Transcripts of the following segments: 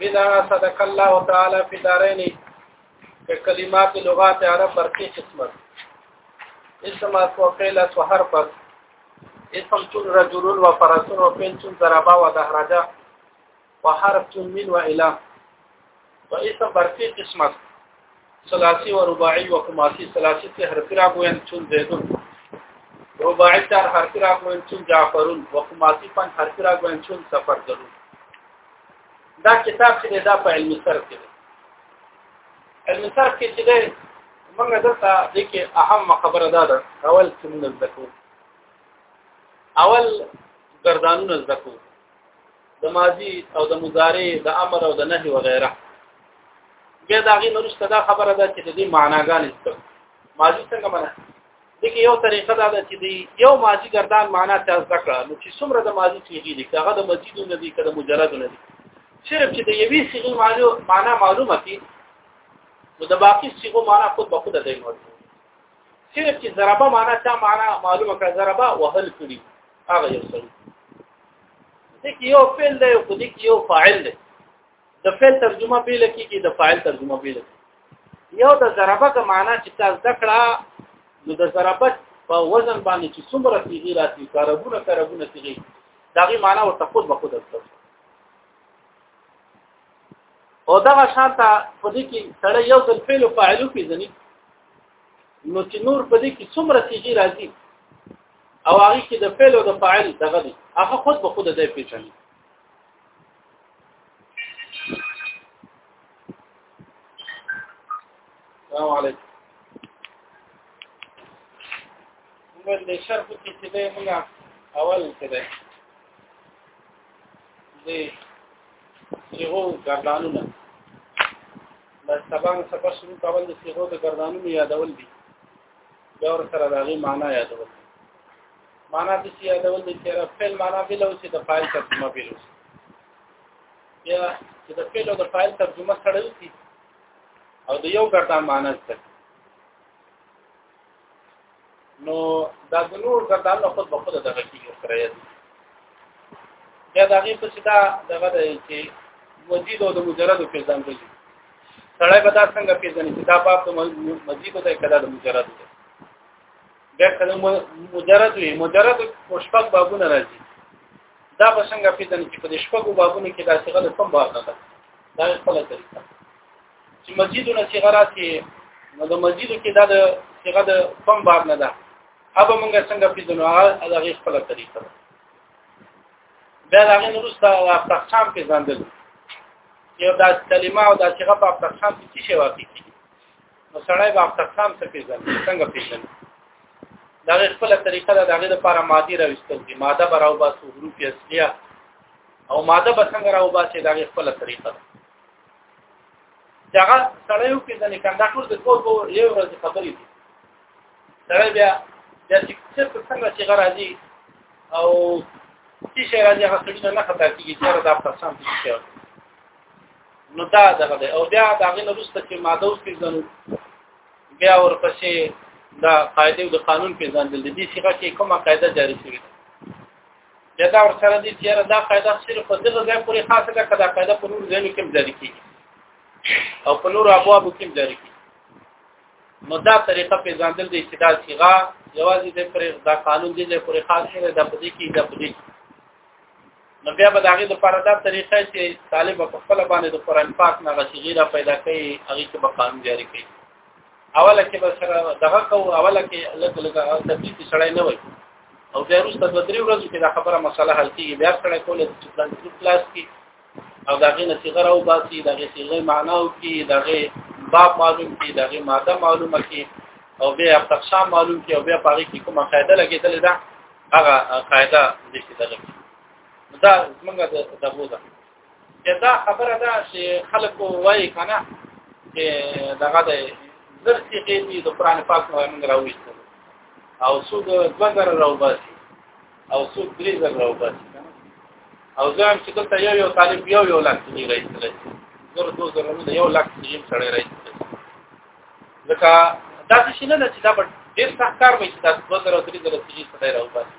بدا صدق الله تعالی فی دارین که کلمات لغات عرب برقی قسمت اسم اس و فعل اس و حرف اس اسم چون رجل و فرسون و فعل چون ضربا و دهرجا و حرف چون من و اله په اسم برقي قسمت ثلاثي و رباعي و خماسي ثلاثي ته حرف را ګوین چون زیدون رباعي ته حرف را ګوین چون جعفرون و خماسي پن حرف را ګوین چون سفر درون دا کتاب چې دا په علم سر کې علم سر کې چې ده موږ دلته د کې اهم خبره ده دا اول چې موږ زده کوو اول ګردانونه زده کوو د ماضی او د مضارع د امر او د نهي وغیرہ بیا دا غي نورسته دا خبره ده چې د دې معناګانې څه ماضی څنګه معنا دغه یو طریقه دا ده چې دی یو ماضی گردان معنا ته ذکر نو چې څومره د ماضی صيغه دي هغه د مزید نه دي کله مجرد نه دي صرف چې د یوې صيغه معنا معلومه کی نو د باقی صيغه معنا خود به خود دی نو صرف چې ضربه معنا ته معنا معلومه کړه ضربه وهل کړي هغه یو سړي دې کې یو فعل دی او دې کې یو فاعل دی د فعل ترجمه به لکېږي د فاعل ترجمه به لکېږي یو د ضربه د معنا چې تاسو ذکرا نو د ضربت په وزن باندې چې څومره تیغی راځي کاربونه کاربونه تیغی داغي معنا ورته خود به خود درته او دا شانته په دې کې سره یو د فعل او فاعل پیژني نو چې نور په دې کې څومره تیغی راځي او هغه کې د فعل او د فاعل دغه دي هغه خود به خود ځای پیژني السلام علیکم موږ د شرح کې چې به موږ اول کې ده د صيغو ګردانونه د سبا سبا شروع کول د صيغو د ګردانونو یادول دي دا ور سره دغه معنا یادول معنا د چې یادول د چې فعل معنا بل او چې د فاعل ترجمه بل او یا چې د فعل او د فاعل ترجمه سره وي او د یو ګردان معنا څه نو دا د نور ګردان له خود به خود دغه کیږي سره یاد یا دا غي په چې دا دغه دی چې وجید او د مجرد په ځان کې سړی به دا څنګه پیژني چې دا باب د مزید دی کله د مجرد دی دا کله مجرد وي مجرد مشفق بابونه راځي دا به څنګه پیژني چې په دې شپږو بابونو کې دا څنګه د کوم باب نه ده دا خپل طریقه چې مزیدونه چې غراته نو د مزیدو کې دا د څنګه د کوم باب نه ده اوبه مونږ څنګه پیژنو هغه د خپل طریقه ده بیا دا غن روستا او افتخام کې ځندل یو دا کلمه او دا صيغه په افتخام کې څه شی واقع کی نو سړی په افتخام څه پیژني څنګه پیژني دا خپل طریقه دا غیر لپاره ماده راوستل دي ماده براو باسو حروف اصليه او ماده به څنګه راو باسي دا خپل طریقه ده دا سړی یو کې ځنې کنده ټول د کوو یو ورځ خبرې دي سره بیا د څه په څنګه چې غراځي او چې شي راځي هغه سړي نه خطا کیږي چې دا پسند شي نو دا دغه دی او بیا دا غي نرسته چې ماده اوس پیژن بیا ورپسې دا قاعده او د قانون پیژن د دې څخه کې کومه قاعده جاری شوې ده یا دا ورسره دي چې دا قاعده صرف په دغه ځای پورې خاصه ده کدا قاعده په نور ځای کې جاری کیږي او په نور ابواب کې جاری کیږي نو دا طریقه په ځان د استدلال صيغه یوازې د پر دا قانون دي د پر خاص شوی د پدې کې د پدې نو بیا به داغه د پر دا طریقه چې طالب په خپل باندې د قران پاک نه غشي را پیدا کوي هغه کې به قانون جاری کوي اوله کې به سره دغه کو اوله کې لګ لګ تدریس سړی نه وای او بیا وروسته د درې ورځې کې دا خبره مسله حل کیږي بیا سره کولای چې پلان کې کلاس کې او داغه نصيغه راو باسي داغه صيغه معنا او کی داغه باب معلوم کی داغه ماده معلومه کی او بیا تقسیم معلوم کی او بیا پاره کی کومه قاعده لګیدل ده هغه قاعده د دې څخه دا موږ د دغه ده دا خبره ده چې خلک وایي کنه چې دغه د درسي کې د قران پاک موږ راوېستل او څو د دوه راو باسي او څوک درې زر راو باسي او زه هم چې دلته یو یو طالب یو یو لاک کې راځي زر دو زر نه یو لاک کې یو سړی راځي ځکه دا څه نه ده چې دا په ډېر سخت کار وایي چې دا دو زر او درې زر کې سړی راو باسي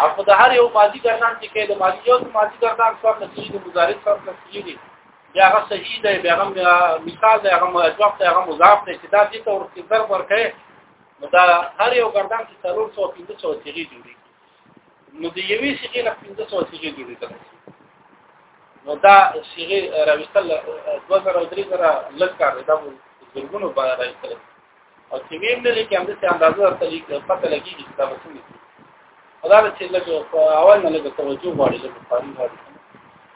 هغه د هر یو ماضي ګردان چې کې د ماضي یو ماضي ګردان څو نتیجې د مضارع څو نتیجې دي بیا هغه صحیح دی بیا هغه مثال دی هغه جواب دی هغه مضاف دی چې دا دې ته ورته ضرب ورکړي نو دا هر یو ګردان چې څلور سو پنځه سو تیغې جوړي نو د یوې سیغې نه پنځه سو تیغې جوړي کړي نو دا سیغې راوستل دوه زره او درې زره لږ کار دی دا مو زرګونو به راوستل او چې ویم نه لیکي هم د څه اندازه ورته لیک پته لګي چې دا وسو نه دا چې لږ په اول نه لږ توجه غواړي لږ فارم غواړي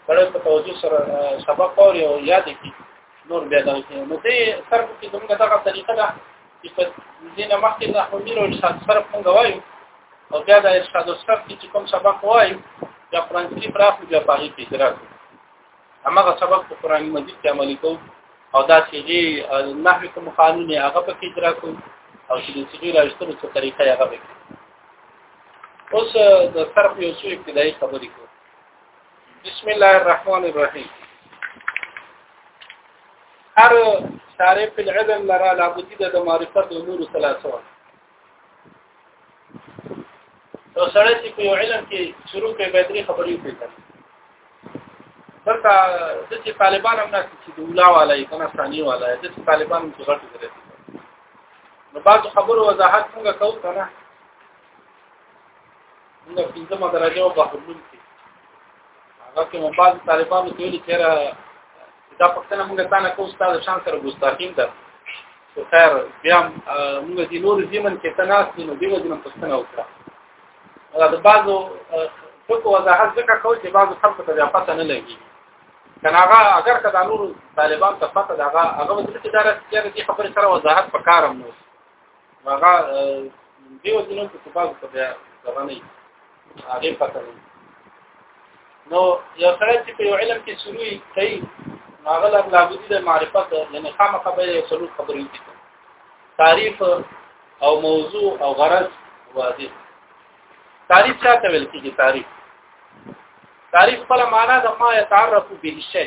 سره په توجه سره سبق او یاد کی نور بیا دا چې نو دې سر کې کومه دغه طریقه ده چې په دې نه مخکې د حمیر او ارشاد صرف موږ وایو او بیا د ارشاد صرف چې کوم سبق وایو بیا قرآن کې پراخ بیا پاهي کې درک همغه سبق په قرآن مجید کې عملي کوو او دا چې نحوی کوم قانون یې هغه پکې اجرا کوو او چې د سیګي راځتلو څه طریقه یې هغه وکړي اوس د صرف یو څو ابتدایي خبرې کوو بسم الله الرحمن الرحیم هر تعریف العلم لرا لابدی د معرفت او نور ثلاثه نو سره چې په علم کې شروع کې به درې خبرې وکړي دلته د چې طالبان هم ناس چې د ولا والا یې کنه ثاني والا یې د طالبان هم څغټ کړی نو بعض خبرو وضاحت څنګه کوو کنه موږ پنځمه درجه او بحرون کې هغه کې مباز طالبانو ته ویل چې را دا پښتنه موږ تانه کوو ستاسو شان سره ګستاخیم ده خو خیر بیا موږ دې نور زمن کې تناس نو دیو دې پښتنه وکړه دا د بازو ټکو وضاحت ځکه کوي چې بازو خلک ته بیا پته نه لګي کنه هغه اگر کدا نور طالبان ته پته دا هغه هغه د ادارې سره دې خبرې سره وضاحت پکارم نو هغه دیو دینو په سبب ته بیا ځواني هغه پته نه نو یو سره چې په علم کې شروع کوي هغه لا لابد د معرفت یعنی خامخا به یو څلور خبرې دي تعریف او موضوع او غرض واضح تعریف څه ته ویل کېږي تعریف تعریف په معنا د ما يتعرف به شي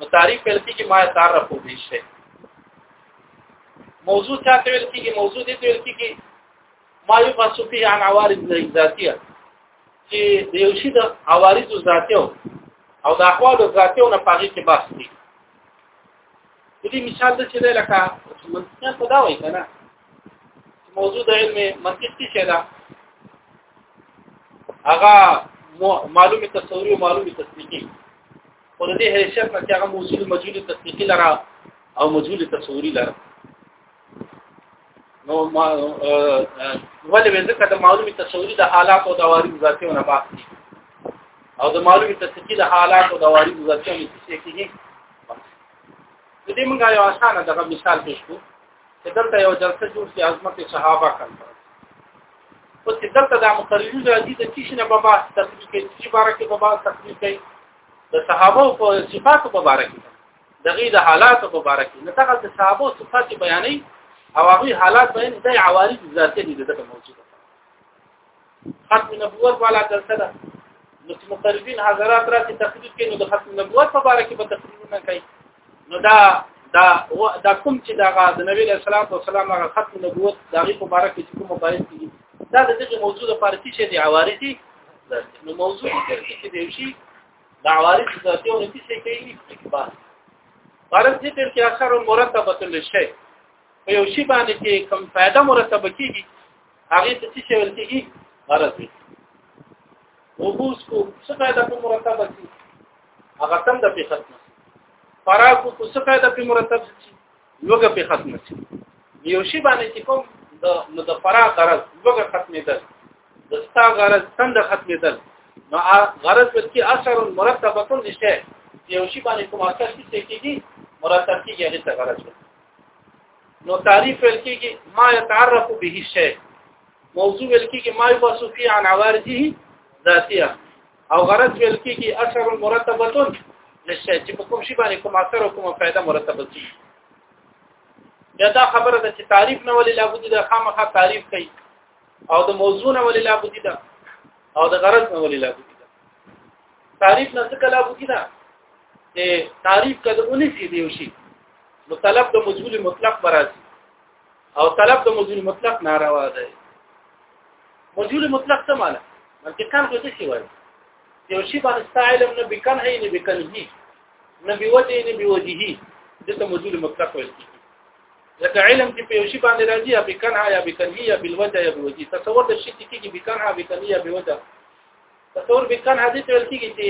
نو تعریف ویل کېږي ما تعرف به شي موضوع چا ته ویل کېږي موضوع دې ته ویل کېږي ما یو خاصو فيه عن عوارض ذاتيه چې د یو شي د عوارض ذاتیو او د احوال ذاتیو نه پاږي کې بحث دي دې مثال د چې لکه منځنه خدا وایي کنه موضوع د علم منطق څه ده هغه معلومه تصوری او معلومه تصدیقی خو د دې حیثیت نه چې هغه موضوع مجهول تصدیقی لره او مجهول تصوری لره نو ما ولې ځکه د معلومه تصوری د حالات او د وارد ذاتیو نه باس دي او د معلومه تصدیقی د حالات او د وارد ذاتیو نه څه کیږي د دې موږ یو اسانه دغه مثال پیښ کوو چې دلته یو جلسه جوړ شي عظمت صحابه کړه او چې دلته د مقررین راځي د چی شنه بابا تفصیل کوي چې بارکه بابا تفصیل کوي د صحابه په صفاتو په اړه کې دغه د حالاتو په اړه کې نتاغه د صحابه صفات بیانې او هغه حالات بیان د عوارض ذاتي دي دغه موجوده ختم نبوت والا جلسه ده نو چې مقربین حضرات راځي تقریر کوي نو د ختم نبوت په اړه کې به تقریرونه کوي نو دا دا دا کوم چې دا د نبی له صلوات و سلام هغه ختم نبوت د هغه په اړه کې کوم مباحث دي دا د دې موضوع د پاره چې د عوارضي نو موضوع کې چې دی شي د عوارض ذاتي او نفسي څه کوي اکبار غرض دې تر کې اثر مرتبه تل شي په یو شی باندې چې کم فائدہ مرتبه کیږي هغه څه چې ول کیږي غرض دې وبوس کو څه فائدہ مرتبه کیږي هغه تم د په ختمه فراکو کو څه فائدہ په مرتب شي لوګه په ختمه شي یو شی باندې چې کوم د نو د فرا غرض لوګه ختمېدل د ستا غرض تند ختمېدل نو غرض په کې اثر مرتبه ټول نشته یو شی باندې کوم اثر شي کېږي مرتب کېږي هغه څه غرض نو تعریف ول کېږي ما يتعرف به شی موضوع ول کېږي ما يبص فيه عن عوارضه ذاتيه او غرض ویل کیږي اثر مرتبتون نشه چې په کوم شی باندې کوم اثر او کومه فائدہ مرتبه شي یا دا خبره ده چې تعریف نه ولې لابد ده خامخا تعریف کوي او د موضوع نه ولې لابد ده او د غرض نه ولې لابد ده تعریف نه څه لابد ده چې تعریف کله ونی سي دی شي مطلب د مجهول مطلق برازي او طلب د مزول مطلق ناروا دی مزول مطلق څه معنی منطقاً خو څه شي وایي یو شی باندې ستایلم نه بکن هي نه بکن هي نه بوجه نه بوجهي دته مزول مطلق وایي لکه علم چې په یو شی باندې راځي یا بکن ها یا بکن هي یا بالوجه یا بوجهي تصور د شي چې کیږي بکن ها بکن هي یا بوجه تصور بکن هدي ته ورتيږي چې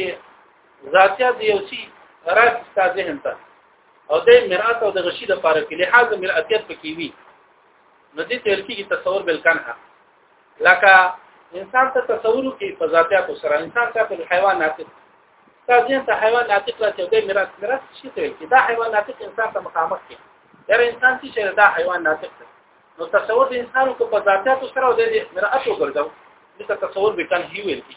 ذاتیا دی یو شی راځي ستاسو ذهن ته او د مرات او د غشي د پاره کې لحاظ مراتیت پکې وي نو دې تل کې تصور بل کنه لکه انسان ته تصور کې په ذاتیات سره انسان ته په حیوان ناطق تاسو ته حیوان ناطق راځي د مرات مرات شي ته کې دا حیوان ناطق انسان ته مخامخ کې هر انسان چې دا حیوان ناطق دی نو تصور د انسانو کو په ذاتیات سره او د مرات وګرځاو دې تصور به کنه هی ویل کې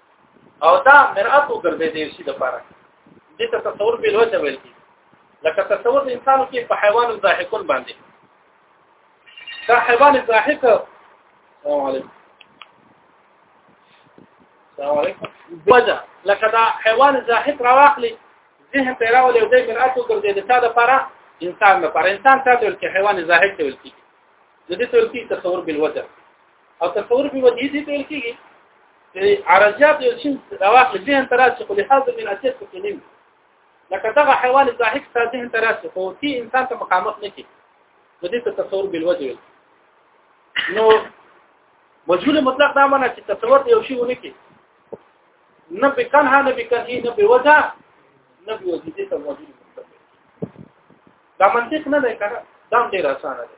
او دا مرآت وګرځي د شي د پاره دې ته تصور به لوځه ویل کی لکه تصور انسانو کې په حیوان ظاهقون باندې دا حیوان ظاهق السلام علیکم السلام علیکم وجه لکه دا حیوان ظاهق راواخلي ذهن پیرا ولې دې مرآت وګرځي د تا د پاره انسان د پاره انسان ته د حیوان ظاهق ته ولتي د دې ترتیب تصور بل وجه او تصور به ودی دي ټول کیږي چې عرضیات یو شین راوخل ذهن تراسي خو لحاظ من اساس کې نیم لکه دغه حیوان ظاهر ته ذهن تراسي خو تی انسان ته مقامت نه کی نو دې ته تصور بل وجه نو مجهول مطلق دا معنی چې تصور دی یو شی ونه کی نه به کنه نه به کنه نه به وجه نه به وجه دې ته مجهول مطلق دا منطق نه دی کنه دا ډیر اسانه دی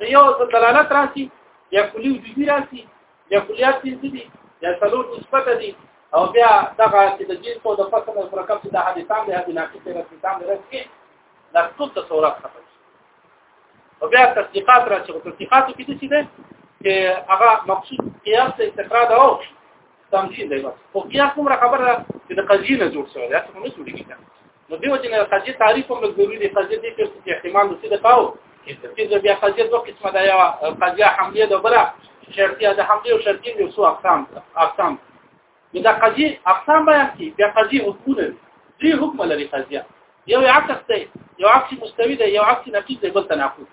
نو یو څه دلالت راسي یا کلی وجودي راسي یا کلیات پنځه دي یا څلور نسبت دي او بیا دغه چې د جنس او د فصل او مرکب چې د حدیثان د هدي ناقص د رسیدان د رسکي دا ټول تصورات خپل او بیا تصدیقات راسي او تصدیقات کې څه دي چې هغه مقصود قیاس ته استقرار او تمثيل دی بس خو قیاس کومه خبره چې د قضیه نه جوړ شوی دا څه نه جوړیږي نو دیو چې قضیه تعریف هم ضروري دی قضیه دې چې احتمال د صدق او چې بیا قضیه دوه قسمه ده یو قضیه حملیه ده بل شرطیه ده حملیه او شرطیه یو څو اقسام اقسام نو دا قضیه اقسام بیان کی بیا قضیه حکم لري درې حکم لري قضیه یو عکس دی یو عکس مستوی دی یو عکس نقیض دی بل تناقض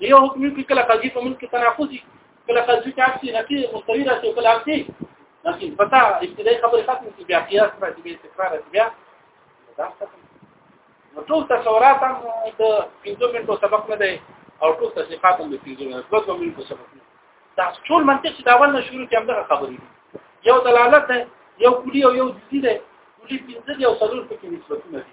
یو حکم کې کله قضیه په ملک تناقضي کله قضیه کې عکسي نقي مستوي راځي کله عکسي لكن فتا ابتدائي خبر ختم کې بیا قیاس راځي بیا تکرار راځي بیا دا ختم نو ټول تصورات هم د 15 منټو سبق نه دی او ټول تصدیقات هم د 15 منټو په منټو سبق نه دا ټول منطق چې دا اول نه شروع کې هم دا خبرې یو دلالت ده یو کلی او یو جزئی ده کلی 15 دی او څلور پکې نسبتونه دي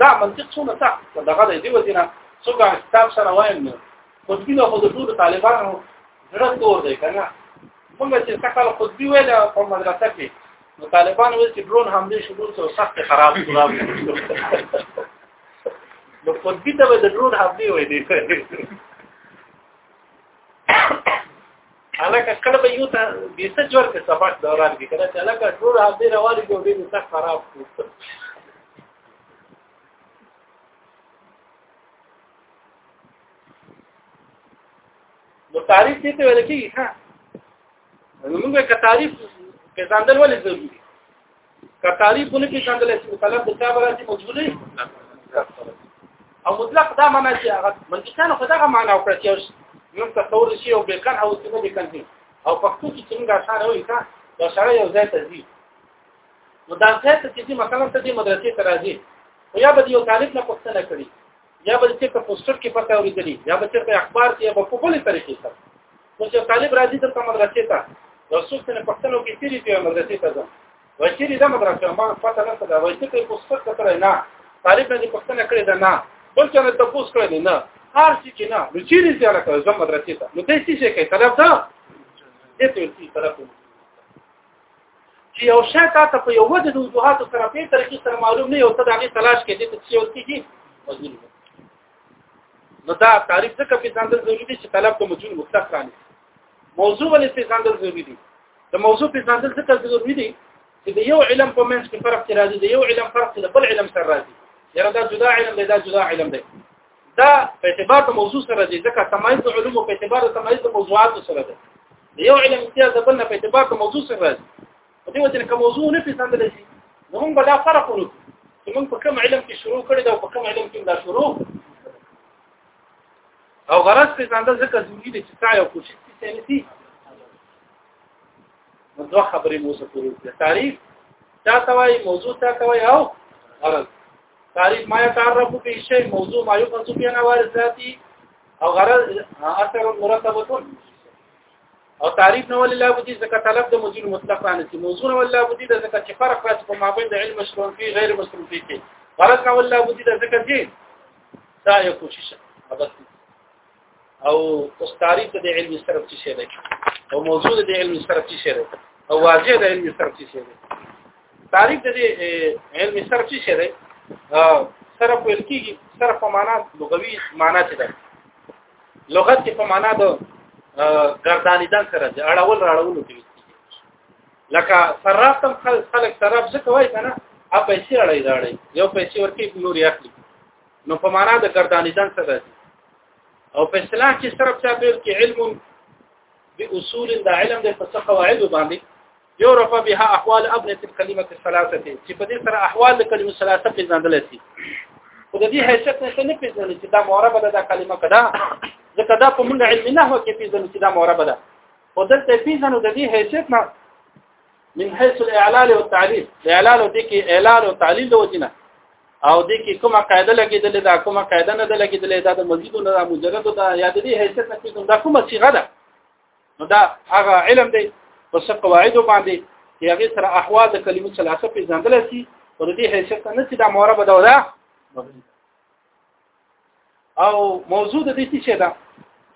دا منطق څونه سخت دغه د دې وجنه څوک کتاب سره وایم نو قطبی له خود ټول طالبانو زړه تور دی کنه موږ چې څکل قطبی ویل په مدرسه کې نو طالبان ویل چې ډرون حمله شروع څو سخت خراب خراب نو قطبی ته د ډرون حمله وې دي علاقه کله به یو ته بیسه جوړ کې سبق دوران کې کله چې علاقه ټول حاضر روان دي ډېر سخت خراب دي نو تعریف دې ته ویل کېږي ها نو موږ که تعریف کې ځاندل ولې ضروري که تعریف نه کې څنګه لسی مطلب د کتاب راځي مجبورې او مطلق دا معنا چې هغه منطقانه خو دا معنا وکړه چې یو تصور شي او بیکن او څه نه بیکن دي او پښتو کې څنګه اشاره وي کا دا سره یو ځای ته ځي نو دا ځای ته چې مثلا ته دې مدرسې ته راځي او یا به یو طالب نه پښتنه کړي یا به چې په پوسټر کې پته اوریدلی یا به چې په اخبار کې یا په خپلې طریقې سره نو چې طالب راځي د مدرسې ته رسول سره پښتنو کې تیری په مدرسې ته ځم وچېری د مدرسې ما پته نه ده وایي چې په پوسټر کې تر نه طالب نه دې پښتنه کړې ده نه بل چې نه تاسو کړې نه هر څه کې نه نو چیرې ځل کړم مدرسې ته نو دې څه شي کوي طلب ده دې ته یې طرف چې یو شی تا ته په یو د وجوهات سره په طریقې سره معلوم نه یو څه د هغه تلاش کې دي چې ورته کیږي مجنون نو دا تعریف څخه په ځان د ضروري دي چې طلب ته مجنون مطلق راني موضوع ولې په ځان د ضروري دي د موضوع په ځان د څه ضروري دي چې د یو علم په منځ کې فرق راځي د یو علم فرق د بل علم سره راځي یره دا جدا علم دی دا جدا علم دی دا په اعتبار د موضوع سره دی ځکه تمایز د علوم په اعتبار د تمایز د موضوعات سره دی د یو علم امتیاز د بل نه په اعتبار د موضوع سره راځي په دې وجه نه کوم موضوع نه پیژندل شي نو موږ به دا فرق ونو چې موږ په کوم علم کې شروع کړی دا په کوم علم کې دا شروع او غرض پیژندل ځکه ضروري دي چې سعی او کوشش څه نه دي نو دوه خبرې مو سره کوي تعریف چا توای موضوع چا توای او غرض تعریف ما يتعرف به شی موضوع ما يقصد بنا وارثاتی او غرض اثر مرتبه او تعریف نه ولې لا بودی ځکه طلب د مدیر مطلق نه چې موضوع ولې لا بودی د ځکه چې فرق راځي په مابین د علم مشروع فی غیر مشروع فی کې غرض نه ولې لا بودی د ځکه چې دا یو کوشش او اوس تعریف د علم سره څه شي دی او موضوع د علم سره څه شي دی او واضح د علم سره څه شي دی تعریف د علم سره څه شي دی سره ویل کیږي سره په معنا لغوي معنا څه ده لغت کې په معنا د ګردانیدان سره دی اړول راړول دی لکه صرفتم خلق صرف څه کوي کنه ا پیسې اړای راړي یو پیسې ورکی نور یې اخلي نو په معنا د ګردانیدان سره دی او په اصطلاح کې صرف چا پیل کې علم باصول د علم د فقه قواعد باندې يعرف بها احوال ابنه الكلمه الثلاثه چې په دې سره احوال د کلمه ثلاثه پیژندل شي خو د دې حیثیت نشته نه پیژنل چې دا معربه ده دا کلمه کدا ځکه دا په موږ علم نه هو کې پیژنل چې دا معربه ده او دلته پیژنو د دې حیثیت نه من حيث الاعلال والتعليل الاعلال دي کې اعلال او تعليل د وجنه او دې کې کومه قاعده لګیدلې دا کومه قاعده نه ده لګیدلې دا د مزیدو نه مجرد ده یا د دې حیثیت نه کوم دا کومه صيغه ده نو دا هغه علم دی په څه قواعد باندې چې هغه سره احوال د کلمې ثلاثه په ځندل شي او د دې حیثیت نه چې دا موربه دا ودا او موضوع د دې څه ده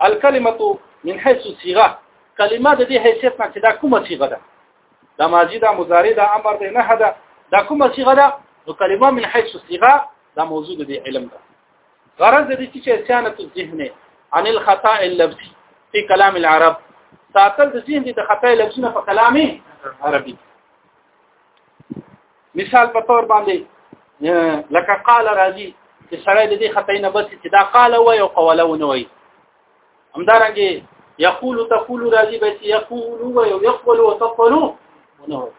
الکلمه من حيث صيغه کلمه د دې حیثیت نه چې دا کومه صيغه ده دا ماضی دا مضارع دا امر دی نه ده دا کومه صيغه ده نو کلمه من حيث صيغه دا موضوع د علم ده غرض دې چې سیانت الذهن عن الخطا اللفظي في كلام العرب ساتل د ذهن د خطا لفظونه په کلام عربي مثال په تور باندې لکه قال راضي چې سړی د دې خطا نه بس چې دا قال وای او قوله ونه وای همدارنګه یقول تقول راضي بس یقول وای او یقول او تقول ونه وای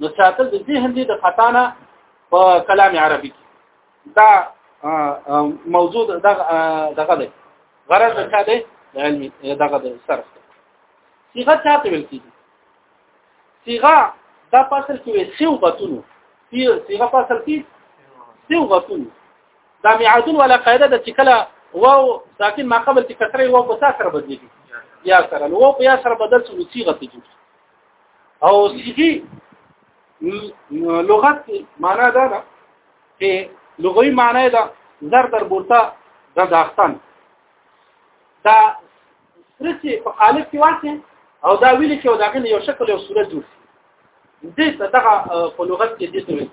نو ساتل د ذهن د خطا نه په کلام عربي کې دا موضوع دغه دغه دی غرض د چا دی د علمي دغه د سر صيغه چا ته ویل کیږي صيغه دا فصل کې سیو غتونو صيغه فصل کې سیو غتونو دا میعادون ولا قاعده د چکلا واو ساکن ما قبل چې کثره واو په سره بدلېږي یا سره نو په یا سره بدل شو صيغه ته جوړ او صيغه لغت معنا دا ده چې لغوي معنی ده زر در بورتا د داختان دا سرچې په قالب کې واسه او دا ویل کې او دا غن یو شکل او صورت جوړ دې ته دغه په لغت کې دې ته ویل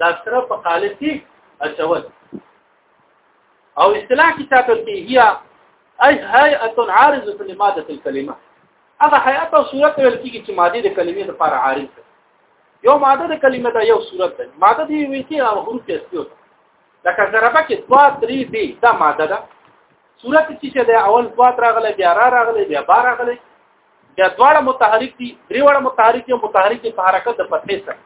دا سره په قالب کې اچول او اصطلاح کې تاسو کې هي اي هيئه عارضه لماده الكلمه هغه هيئه او صورت ویل کېږي چې ماده د کلمې لپاره عارض یو ماده د کلمه ده یو صورت ده ماده دی وی چې هغه حروف استیو لکه ضربه کې 2 3 دی دا ماده ده صورت چې ده اول 2 راغله بیا را راغله بیا بار راغله بیا دواړه متحرک دي دریواړه متحرک یو متحرک په حرکت د فتحې سره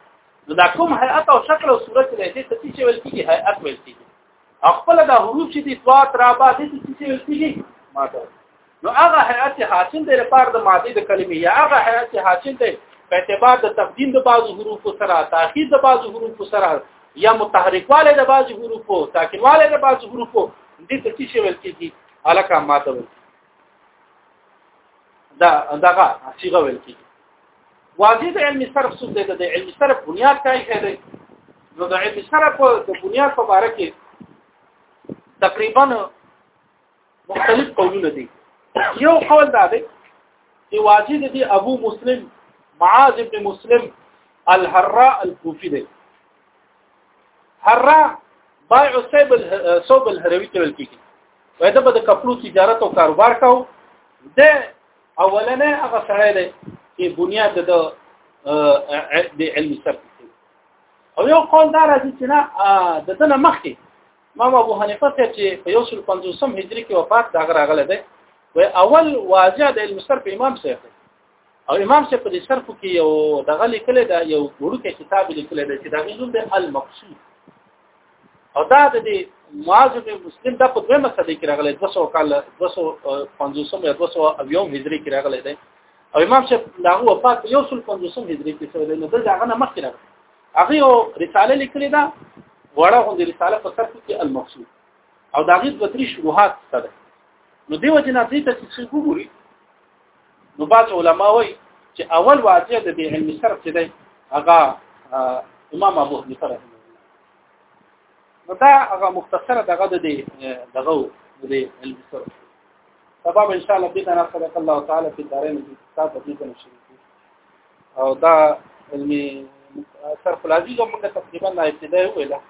نو دا کوم هيئت او شکل او صورت نه دي چې ویل کیږي هيئت ویل کیږي خپل د حروف چې د توات را باندې د څه ویل کیږي ماده نو هغه هيئت حاصل دی لپاره د ماده د کلمې یا هغه هيئت حاصل دی په اعتبار د تقدیم د بعض حروف سره تاخير د بعض حروف سره یا متحرکواله د بعض حروف ساکنواله د بعض حروف د څه شي ویل کیږي الکه ماده دا دغه صيغه ویل کیږي واجب علم صرف څه دی د علم صرف بنیاد کای کړي نو د علم صرف د بنیاد په اړه کې تقریبا مختلف قولونه دي یو قول دا دی چې واجب دی ابو مسلم معاذ ابن مسلم الحراء الكوفي دی هرا بایع صوب صوب الهروي ته ویل کیږي وای دا به د کپلو تجارت او کاروبار کاو د اولنې هغه سره دی چې بنیاد د د علم سره او یو قول دا راځي چې نه د دنه مخکې امام ابو حنیفه ته چې په 150 هجری کې وفات دا غراغله ده و اول واجه د المستر په امام سره او امام شیخ په دې شرح کې یو دغه لیکل دا یو وړوکی کتاب لیکل دا چې دا نوم دی المقصود او دا د دې معاذ بن مسلم دا په دویمه صدې کې راغلی 200 کال 250 یا 200 او یوم هجری کې راغلی دی او امام شیخ دا هو وفات یو سل 50 هجری کې شوی دی نو دا هغه نه مخکې راغلی هغه یو رساله لیکل دا وړه غوندې رساله په سر کې المقصود او دا غي دوه درې شروحات څه ده نو دیو جنا دې ته چې څه وګوري نو بعض علما وایي چې اول واضح د بی علم صرف چې دی هغه امام ابو حنیفه رحمه الله نو دا هغه مختصره دغه د دغه د علم صرف سبب ان شاء الله بيد انا صدق الله تعالى في الدارين في كتاب تبليغ الشريف او دا علم صرف العزيز موږ تقریبا لا ابتدائي ویله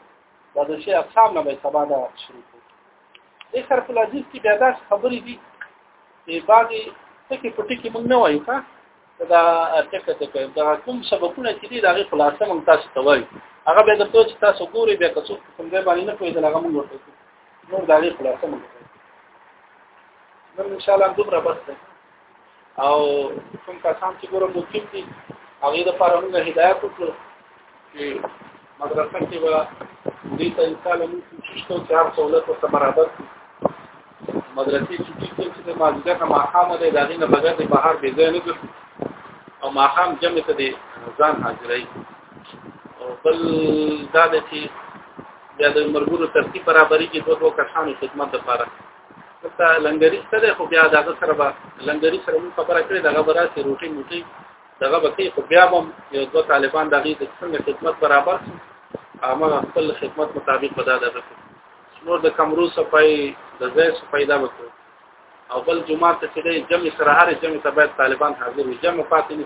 دا د شیخ صاحب نه به سبا دا شروع دې سره په لازم کې بیا داس خبرې دي چې باندې ټکي په ټکي موږ نه وایو ښه دا ټکه ټکه دا کوم سببونه چې دي دا غي خلاصه موږ تاسو ته وایو هغه به درته چې تاسو ګوري بیا که څوک کوم ځای باندې نه پوهیدل هغه موږ ورته نور دا غي خلاصه موږ نن ان شاء الله دومره بس او کوم کسان چې ګوره مقیم دي هغه د لپاره موږ هدایت وکړو چې مدرسه کې به دې ته انسان موږ کوشش کوو چې هر سہولت ورته برابر کړو مدرسې چې چې د مازیګر نه ماښام دی د هغې نه بغیر د بهر بې ځای نه ګرځو او ماښام جمع ته د ځان حاضرای او بل دا دی چې بیا د مرګونو ترتیب برابرې کې دوه دوه کسانو خدمت لپاره ته لنګری ستره خو بیا دا سره به لنګری سره مون خبره کړې دا غبره چې روټي موټي دغه بکی خو بیا هم یو دوه طالبان د غي د څنګه خدمت برابر عامه خپل خدمت مطابق بدا ده نور د کمرو صفای د ځای صفای دا وکړو او بل جمعه ته چې د جمع سره هر جمع ته باید طالبان حاضر وي جمع پاتې نه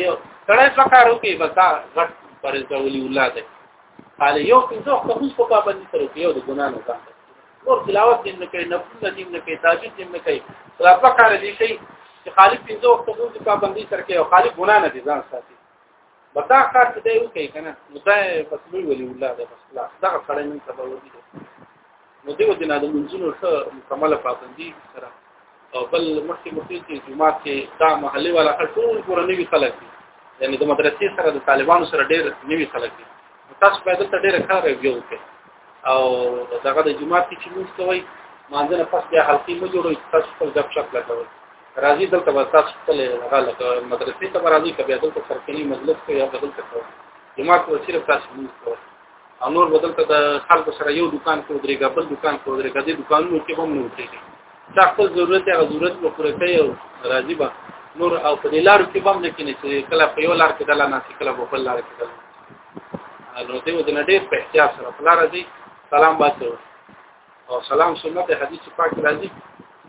یو کړه په کار وکي بتا غټ پر ځولي الله دې قال یو څه خو خو په پابند سره یو د ګنا نه ځان نور تلاوت دې نه کوي نفس دې نه کوي تاجد دې نه کوي دا په کار دې شي چې خالق پنځه وخت خو په پابند سره کوي او خالق ګنا نه دي ځان ساتي بتا کار دې وکي کنه نو دا پسلوي ولي الله دې بس لا دا خړې نه سبا ودی نو دیو جن د منځونو څخه مکمله پابندي سره او بل مخکې مخکې چې جمعه کې دا محلي والا ټول کورنۍ وی خلک دي یعنی د مدرسې سره د طالبانو سره ډېر نوی خلک دي تاسو باید ته ډېر کار یو کې او دغه د جمعه کې چې موږ کوي مانځنه پس بیا حلقې مو جوړوي تاسو خپل ځب شپ لګوي راځي دلته به تاسو خپل هغه لکه مدرسې ته راځي کبه دلته سرکني مجلس کوي یا دلته کوي جمعه کې صرف تاسو موږ کوي او نور بدل ته د خلکو سره یو دکان کې ودرېږه بل دکان کې ودرېږه دې دکانونو کې هم نه ودرېږي دا خپل ضرورت هغه ضرورت په پوره کوي او راضي به نور او په دې لارو کې هم نه کېني چې کله په یو لار کې دلا نه کله په بل لار کې دلا نو دې ودنه ډېر په احتیاط سره په لار دي سلام باسي او سلام سنت حدیث پاک راځي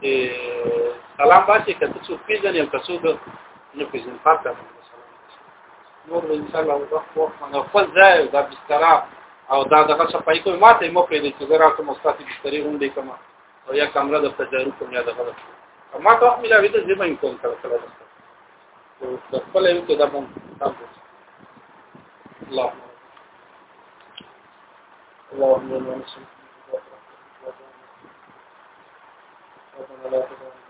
چې سلام باسي کته څو پیژنې او کڅو نه پیژنې فرق نور ان شاء الله وخت وخت نه خپل ځای دا بستر او دا دغه صفای کوي ماته مو پیدا چې زه راته مستاتي بسترې هم دې کما او یا کمره د تجارب کوم یا دغه ما ته خپل وی ته زما ان کوم کړه کړه د خپل یو کې دا مونږ تاسو الله اللهم صل على سيدنا محمد وعلى اله وصحبه